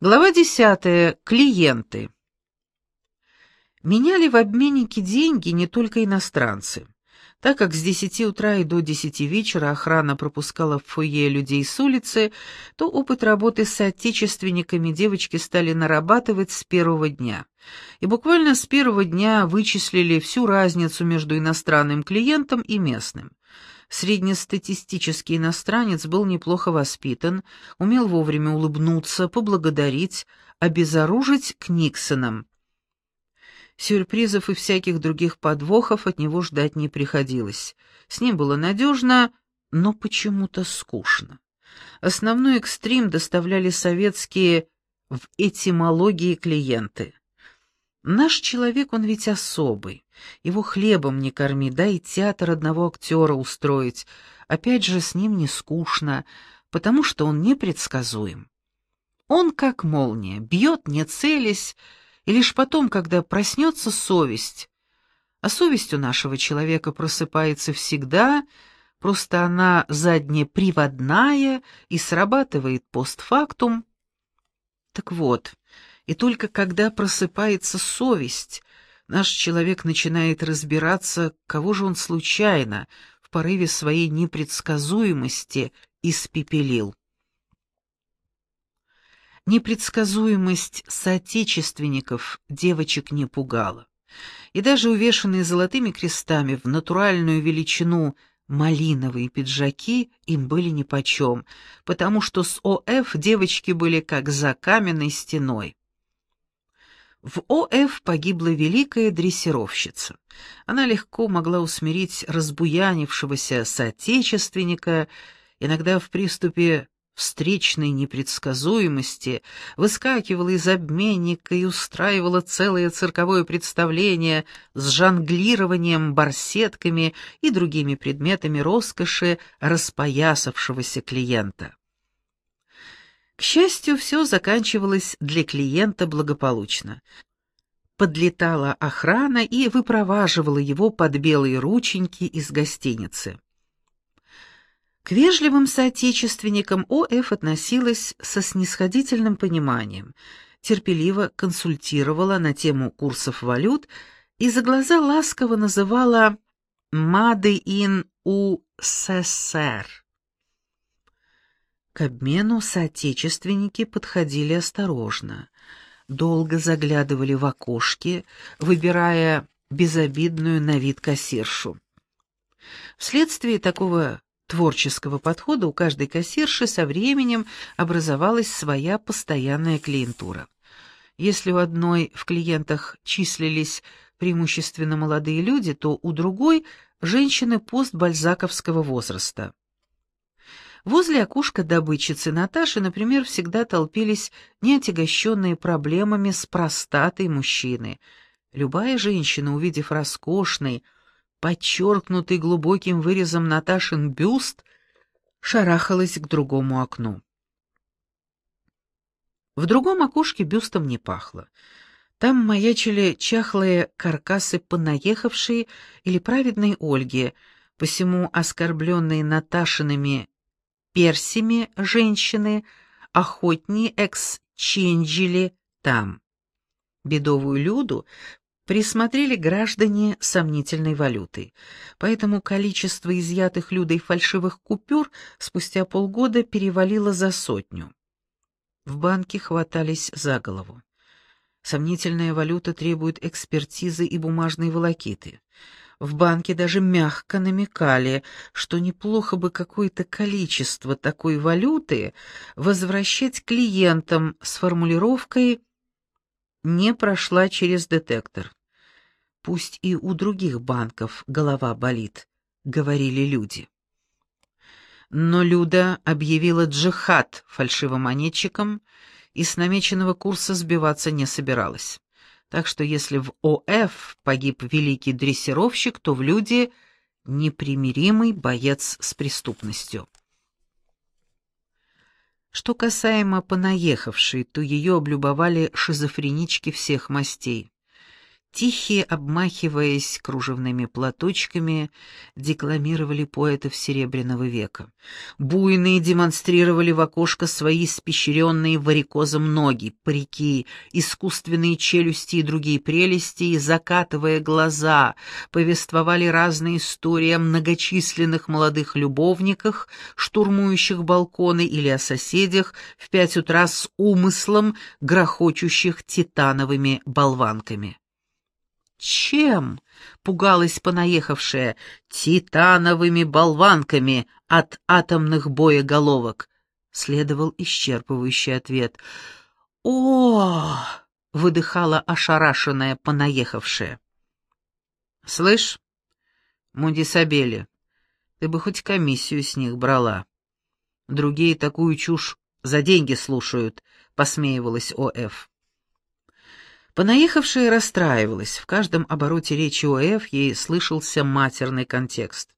Глава 10. Клиенты. Меняли в обменнике деньги не только иностранцы. Так как с 10 утра и до 10 вечера охрана пропускала в фойе людей с улицы, то опыт работы с соотечественниками девочки стали нарабатывать с первого дня. И буквально с первого дня вычислили всю разницу между иностранным клиентом и местным. Среднестатистический иностранец был неплохо воспитан, умел вовремя улыбнуться, поблагодарить, обезоружить Книксоном. Сюрпризов и всяких других подвохов от него ждать не приходилось. С ним было надежно, но почему-то скучно. Основной экстрим доставляли советские в этимологии клиенты. Наш человек, он ведь особый. Его хлебом не корми, дай и театр одного актера устроить. Опять же, с ним не скучно, потому что он непредсказуем. Он, как молния, бьет, не целясь, и лишь потом, когда проснется совесть. А совесть у нашего человека просыпается всегда, просто она заднеприводная и срабатывает постфактум. Так вот, и только когда просыпается совесть, наш человек начинает разбираться, кого же он случайно, в порыве своей непредсказуемости, испепелил. Непредсказуемость соотечественников девочек не пугала. И даже увешанные золотыми крестами в натуральную величину малиновые пиджаки им были нипочем, потому что с ОФ девочки были как за каменной стеной. В ОФ погибла великая дрессировщица. Она легко могла усмирить разбуянившегося соотечественника, иногда в приступе встречной непредсказуемости выскакивала из обменника и устраивала целое цирковое представление с жонглированием барсетками и другими предметами роскоши распоясавшегося клиента. К счастью, все заканчивалось для клиента благополучно. Подлетала охрана и выпроваживала его под белые рученьки из гостиницы. К вежливым соотечественникам ОФ относилась со снисходительным пониманием, терпеливо консультировала на тему курсов валют и за глаза ласково называла «Мады ин УССР». К обмену соотечественники подходили осторожно, долго заглядывали в окошки, выбирая безобидную на вид кассиршу. Вследствие такого творческого подхода у каждой кассирши со временем образовалась своя постоянная клиентура. Если у одной в клиентах числились преимущественно молодые люди, то у другой – женщины постбальзаковского возраста. Возле окушка добычицы Наташи, например, всегда толпились неотягощенные проблемами с простатой мужчины. Любая женщина, увидев роскошный, подчеркнутый глубоким вырезом Наташин бюст, шарахалась к другому окну. В другом окошке бюстом не пахло. Там маячили чахлые каркасы понаехавшей или праведной Ольги, посему оскорбленные Наташиными персями женщины охотнее эксченджили там. Бедовую Люду присмотрели граждане сомнительной валюты, поэтому количество изъятых Людой фальшивых купюр спустя полгода перевалило за сотню. В банке хватались за голову. Сомнительная валюта требует экспертизы и бумажной волокиты. В банке даже мягко намекали, что неплохо бы какое-то количество такой валюты возвращать клиентам с формулировкой «не прошла через детектор». «Пусть и у других банков голова болит», — говорили люди. Но Люда объявила джихад фальшивомонетчикам и с намеченного курса сбиваться не собиралась. Так что если в ОФ погиб великий дрессировщик, то в люди непримиримый боец с преступностью. Что касаемо понаехавшей, то ее облюбовали шизофренички всех мастей. Тихие, обмахиваясь кружевными платочками, декламировали поэтов Серебряного века. Буйные демонстрировали в окошко свои спещренные варикозом ноги, парики, искусственные челюсти и другие прелести, и, закатывая глаза, повествовали разные истории о многочисленных молодых любовниках, штурмующих балконы или о соседях в пять утра с умыслом, грохочущих титановыми болванками. Чем? Пугалась понаехавшая. Титановыми болванками от атомных боеголовок. Следовал исчерпывающий ответ. О! выдыхала ошарашенная понаехавшая. Слышь, Мундисабели, ты бы хоть комиссию с них брала. Другие такую чушь за деньги слушают, посмеивалась О.Ф. Понаехавшая расстраивалась, в каждом обороте речи ОФ ей слышался матерный контекст.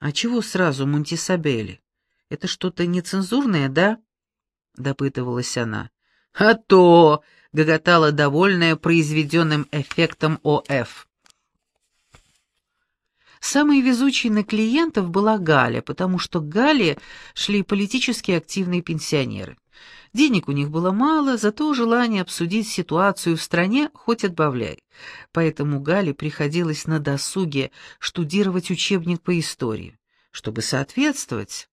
«А чего сразу Мунтисабели? Это что-то нецензурное, да?» — допытывалась она. «А то!» — гоготала довольная произведенным эффектом ОФ. Самой везучей на клиентов была Галя, потому что к Гале шли политически активные пенсионеры. Денег у них было мало, зато желание обсудить ситуацию в стране хоть отбавляй. Поэтому Гале приходилось на досуге штудировать учебник по истории, чтобы соответствовать.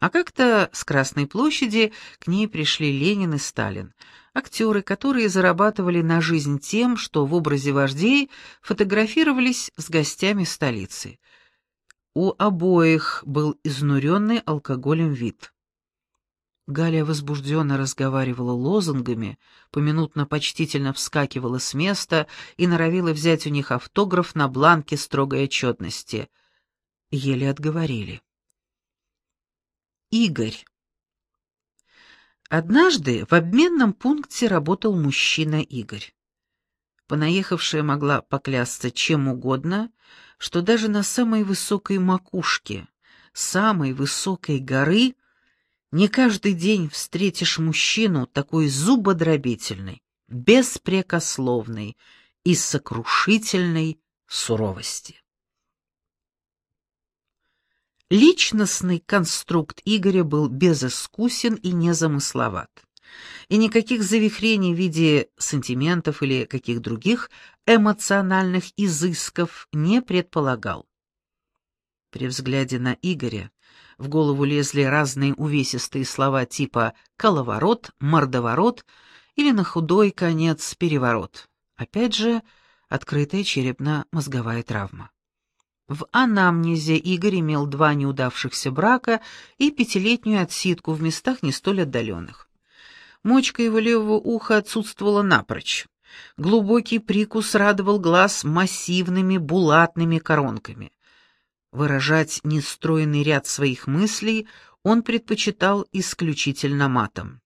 А как-то с Красной площади к ней пришли Ленин и Сталин, актеры, которые зарабатывали на жизнь тем, что в образе вождей фотографировались с гостями столицы. У обоих был изнуренный алкоголем вид. Галя возбужденно разговаривала лозунгами, поминутно почтительно вскакивала с места и норовила взять у них автограф на бланке строгой отчетности. Еле отговорили. Игорь. Однажды в обменном пункте работал мужчина Игорь. Понаехавшая могла поклясться чем угодно, что даже на самой высокой макушке, самой высокой горы не каждый день встретишь мужчину такой зубодробительный, беспрекословный и сокрушительной суровости. Личностный конструкт Игоря был безыскусен и незамысловат, и никаких завихрений в виде сантиментов или каких других эмоциональных изысков не предполагал. При взгляде на Игоря в голову лезли разные увесистые слова типа «коловорот», «мордоворот» или на худой конец «переворот». Опять же, открытая черепно-мозговая травма. В анамнезе Игорь имел два неудавшихся брака и пятилетнюю отсидку в местах не столь отдаленных. Мочка его левого уха отсутствовала напрочь. Глубокий прикус радовал глаз массивными булатными коронками. Выражать нестроенный ряд своих мыслей он предпочитал исключительно матом.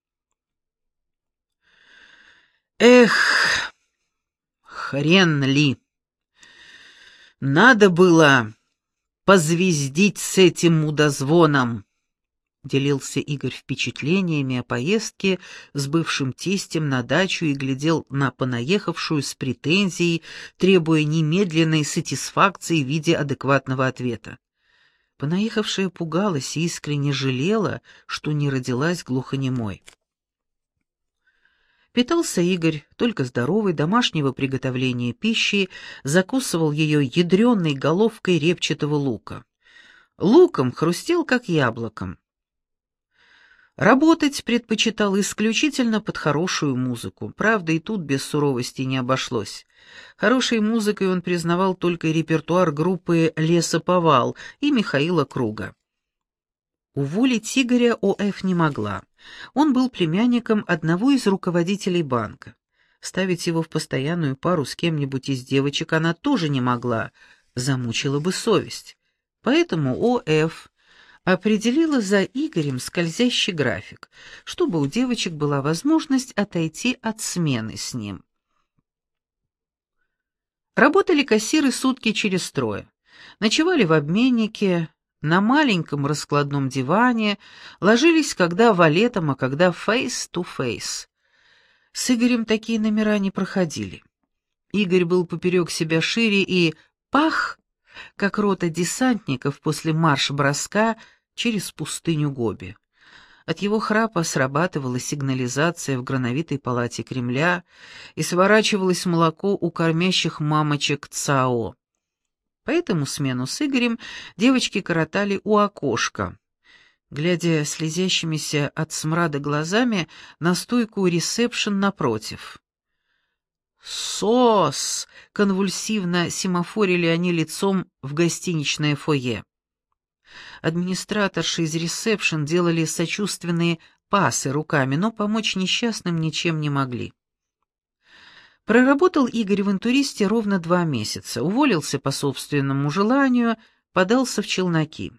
«Эх, хрен ли! Надо было позвездить с этим мудозвоном!» Делился Игорь впечатлениями о поездке с бывшим тестем на дачу и глядел на понаехавшую с претензией, требуя немедленной сатисфакции в виде адекватного ответа. Понаехавшая пугалась и искренне жалела, что не родилась глухонемой. Питался Игорь только здоровой, домашнего приготовления пищи, закусывал ее ядреной головкой репчатого лука. Луком хрустел, как яблоком. Работать предпочитал исключительно под хорошую музыку. Правда, и тут без суровости не обошлось. Хорошей музыкой он признавал только репертуар группы «Лесоповал» и Михаила Круга. Уволить Игоря ОФ не могла. Он был племянником одного из руководителей банка. Ставить его в постоянную пару с кем-нибудь из девочек она тоже не могла, замучила бы совесть. Поэтому ОФ определила за Игорем скользящий график, чтобы у девочек была возможность отойти от смены с ним. Работали кассиры сутки через трое. Ночевали в обменнике, на маленьком раскладном диване, ложились когда валетом, а когда face-to-face. С Игорем такие номера не проходили. Игорь был поперек себя шире и пах, как рота десантников после марш-броска через пустыню Гоби. От его храпа срабатывала сигнализация в грановитой палате Кремля и сворачивалось молоко у кормящих мамочек ЦАО. Поэтому смену с Игорем девочки коротали у окошка, глядя слезящимися от смрада глазами на стойку ресепшн напротив. «Сос!» — конвульсивно семафорили они лицом в гостиничное фойе. Администраторши из ресепшн делали сочувственные пасы руками, но помочь несчастным ничем не могли. Проработал Игорь в интуристе ровно два месяца, уволился по собственному желанию, подался в челноки.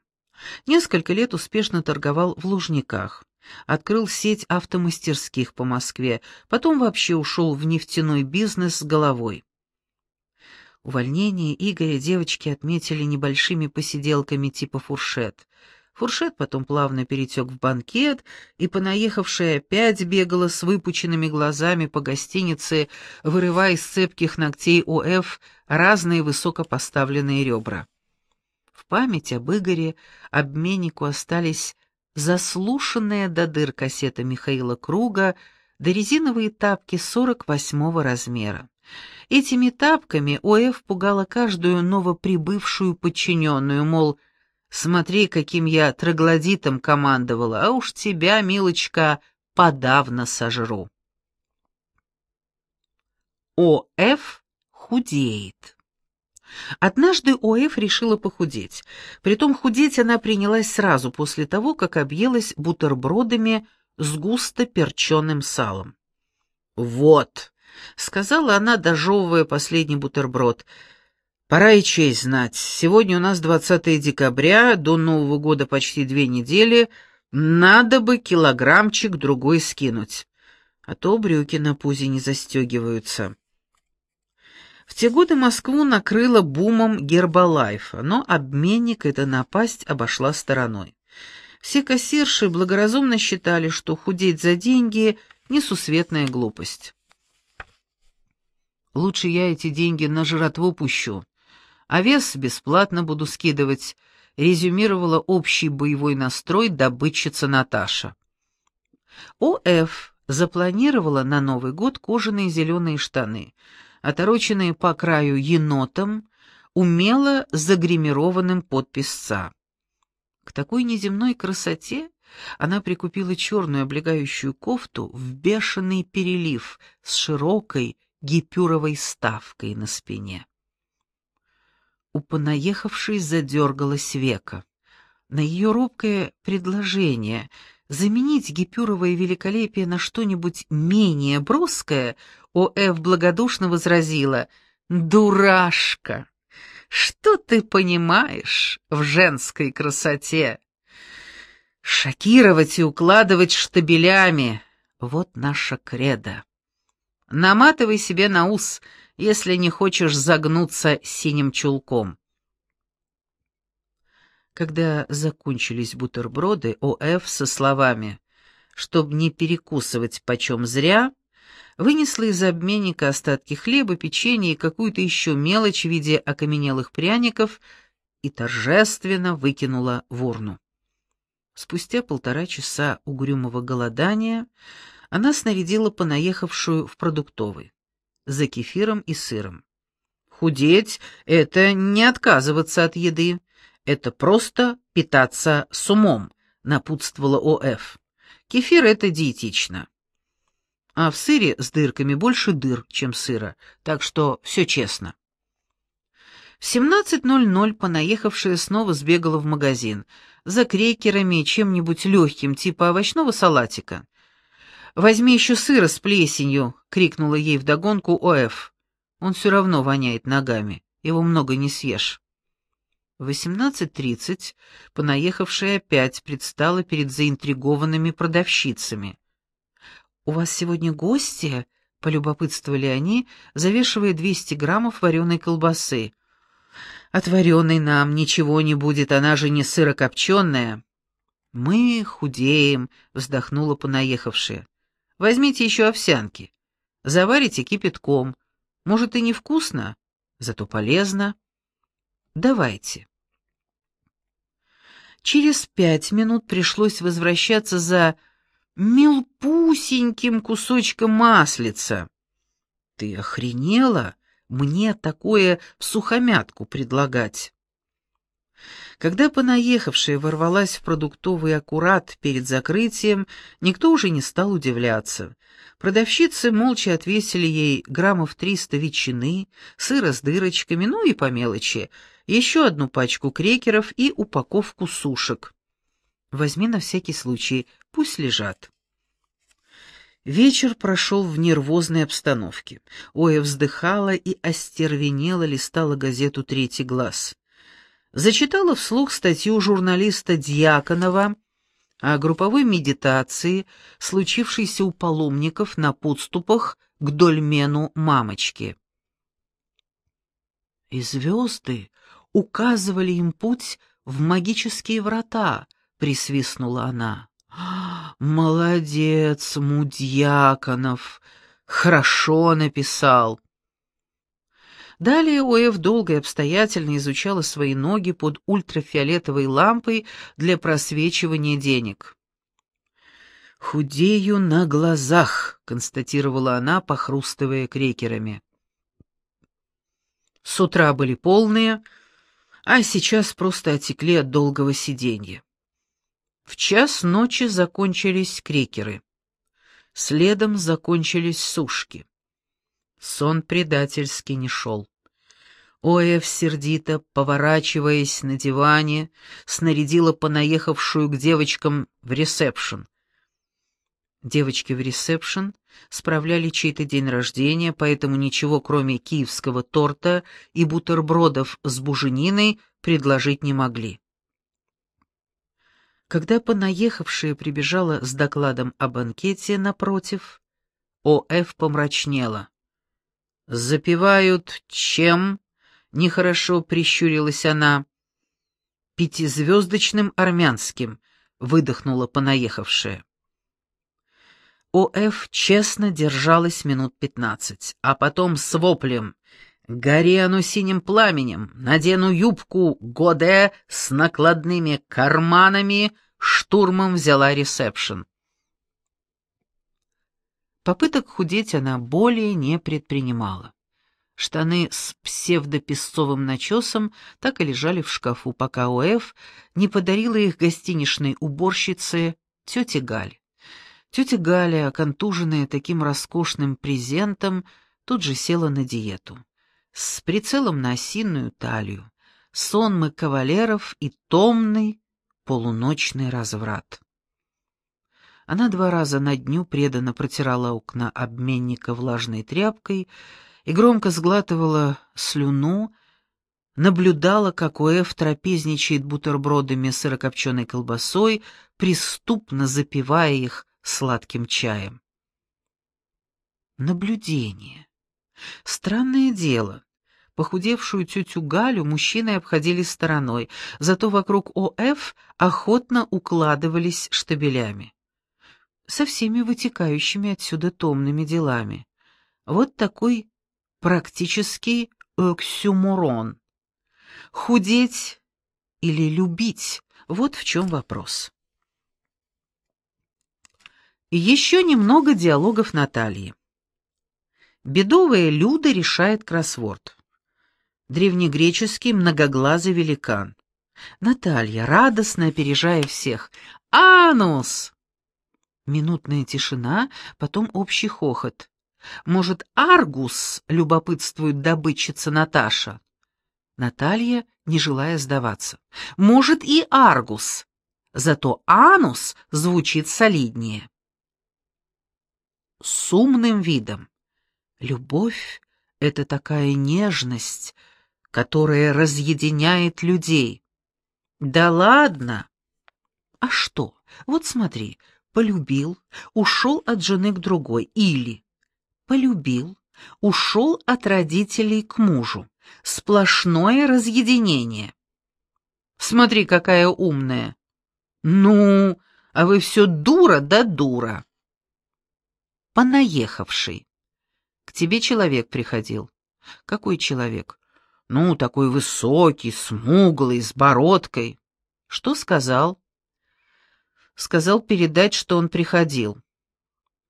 Несколько лет успешно торговал в Лужниках. Открыл сеть автомастерских по Москве, потом вообще ушел в нефтяной бизнес с головой. Увольнение Игоря девочки отметили небольшими посиделками типа фуршет. Фуршет потом плавно перетек в банкет, и понаехавшая опять бегала с выпученными глазами по гостинице, вырывая из цепких ногтей ОФ разные высокопоставленные ребра. В память об Игоре обменнику остались заслушанная до дыр кассета Михаила Круга да резиновые тапки 48-го размера. Этими тапками ОФ пугала каждую новоприбывшую подчиненную, мол, смотри, каким я троглодитом командовала, а уж тебя, милочка, подавно сожру. ОФ худеет. Однажды ОФ решила похудеть. Притом худеть она принялась сразу после того, как объелась бутербродами с густо перченым салом. «Вот!» — сказала она, дожевывая последний бутерброд. «Пора и честь знать. Сегодня у нас 20 декабря, до Нового года почти две недели. Надо бы килограммчик другой скинуть, а то брюки на пузе не застегиваются». В те годы Москву накрыло бумом гербалайфа, но обменник эта напасть обошла стороной. Все кассирши благоразумно считали, что худеть за деньги — несусветная глупость. Лучше я эти деньги на жратву пущу, а вес бесплатно буду скидывать, резюмировала общий боевой настрой добытчица Наташа. ОФ запланировала на Новый год кожаные зеленые штаны, отороченные по краю енотом, умело загримированным под песца. К такой неземной красоте она прикупила черную облегающую кофту в бешеный перелив с широкой, гипюровой ставкой на спине. У понаехавшей задергалась века. На ее робкое предложение заменить гипюровое великолепие на что-нибудь менее броское О.Ф. благодушно возразила «Дурашка! Что ты понимаешь в женской красоте? Шокировать и укладывать штабелями — вот наша кредо». Наматывай себе на ус, если не хочешь загнуться синим чулком. Когда закончились бутерброды, О.Ф. со словами «Чтоб не перекусывать почем зря», вынесла из обменника остатки хлеба, печенья и какую-то еще мелочь в виде окаменелых пряников и торжественно выкинула в урну. Спустя полтора часа угрюмого голодания она снарядила понаехавшую в продуктовый, за кефиром и сыром. Худеть — это не отказываться от еды, это просто питаться с умом, напутствовала ОФ. Кефир — это диетично. А в сыре с дырками больше дыр, чем сыра, так что все честно. В 17.00 понаехавшая снова сбегала в магазин за крекерами чем-нибудь легким, типа овощного салатика. «Возьми еще сыра с плесенью!» — крикнула ей вдогонку Оэф. «Он все равно воняет ногами, его много не съешь». В 18.30 понаехавшая опять предстала перед заинтригованными продавщицами. «У вас сегодня гости?» — полюбопытствовали они, завешивая 200 граммов вареной колбасы. «От вареной нам ничего не будет, она же не сырокопченая». «Мы худеем», — вздохнула понаехавшая. Возьмите еще овсянки. Заварите кипятком. Может, и невкусно, зато полезно. Давайте. Через пять минут пришлось возвращаться за мелпусеньким кусочком маслица. Ты охренела? Мне такое в сухомятку предлагать. Когда понаехавшая ворвалась в продуктовый аккурат перед закрытием, никто уже не стал удивляться. Продавщицы молча отвесили ей граммов триста ветчины, сыра с дырочками, ну и по мелочи, еще одну пачку крекеров и упаковку сушек. Возьми на всякий случай, пусть лежат. Вечер прошел в нервозной обстановке. Оя вздыхала и остервенела листала газету «Третий глаз». Зачитала вслух статью журналиста Дьяконова о групповой медитации, случившейся у паломников на подступах к дольмену мамочки. И звезды указывали им путь в магические врата, присвистнула она. «Молодец, Мудьяконов! Хорошо написал!» Далее Оев долго и обстоятельно изучала свои ноги под ультрафиолетовой лампой для просвечивания денег. «Худею на глазах», — констатировала она, похрустывая крекерами. С утра были полные, а сейчас просто отекли от долгого сиденья. В час ночи закончились крекеры. Следом закончились сушки. Сон предательски не шел. Оев сердито, поворачиваясь на диване, снарядила понаехавшую к девочкам в ресепшн. Девочки в ресепшн справляли чей-то день рождения, поэтому ничего, кроме киевского торта и бутербродов с бужениной, предложить не могли. Когда понаехавшая прибежала с докладом о банкете напротив, О.Ф. помрачнела. «Запивают чем?» — нехорошо прищурилась она. «Пятизвездочным армянским», — выдохнула понаехавшая. О.Ф. честно держалась минут пятнадцать, а потом с воплем «Гори оно синим пламенем, надену юбку Годе с накладными карманами», штурмом взяла ресепшн. Попыток худеть она более не предпринимала. Штаны с псевдопесцовым начесом так и лежали в шкафу, пока ОФ не подарила их гостиничной уборщице тете Галь. Тетя Галя, оконтуженная таким роскошным презентом, тут же села на диету с прицелом на осиную талию, сонмы кавалеров и томный полуночный разврат. Она два раза на дню преданно протирала окна обменника влажной тряпкой и громко сглатывала слюну, наблюдала, как Уэф трапезничает бутербродами с сырокопченой колбасой, преступно запивая их сладким чаем. Наблюдение. Странное дело. Похудевшую тетю Галю мужчины обходили стороной, зато вокруг ОФ охотно укладывались штабелями. Со всеми вытекающими отсюда томными делами. Вот такой практический оксюморон. Худеть или любить — вот в чем вопрос. Еще немного диалогов Натальи. Бедовая Люда решает кроссворд. Древнегреческий многоглазый великан. Наталья, радостно опережая всех. «Анус!» Минутная тишина, потом общий хохот. «Может, Аргус?» — любопытствует добытчица Наташа. Наталья, не желая сдаваться. «Может, и Аргус. Зато Анус звучит солиднее» с умным видом. Любовь — это такая нежность, которая разъединяет людей. Да ладно! А что? Вот смотри, полюбил, ушел от жены к другой, или полюбил, ушел от родителей к мужу. Сплошное разъединение. Смотри, какая умная. Ну, а вы все дура да дура понаехавший. К тебе человек приходил. Какой человек? Ну, такой высокий, смуглый, с бородкой. Что сказал? Сказал передать, что он приходил.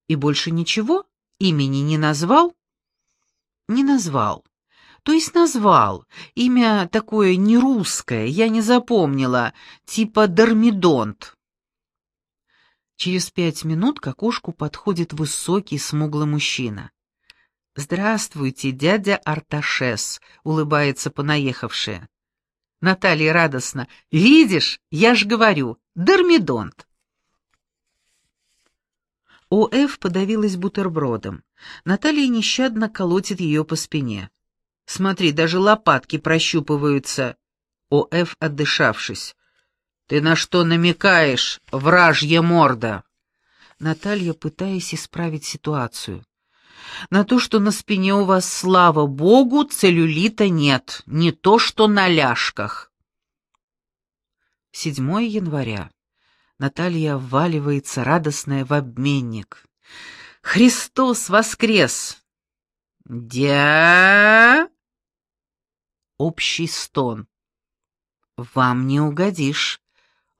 И больше ничего? Имени не назвал? Не назвал. То есть назвал. Имя такое нерусское, я не запомнила, типа Дормидонт. Через пять минут к окошку подходит высокий смуглый мужчина. «Здравствуйте, дядя Арташес», — улыбается понаехавшая. Наталья радостно. «Видишь, я ж говорю, Дормидонт». О.Ф. подавилась бутербродом. Наталья нещадно колотит ее по спине. «Смотри, даже лопатки прощупываются». О.Ф., отдышавшись. «Ты на что намекаешь, вражья морда?» Наталья, пытаясь исправить ситуацию на то, что на спине у вас, слава богу, целлюлита нет, не то что на ляжках. 7 января. Наталья вваливается радостная в обменник. «Христос воскрес!» «Дя...» Общий стон. «Вам не угодишь.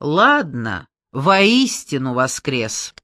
Ладно, воистину воскрес!»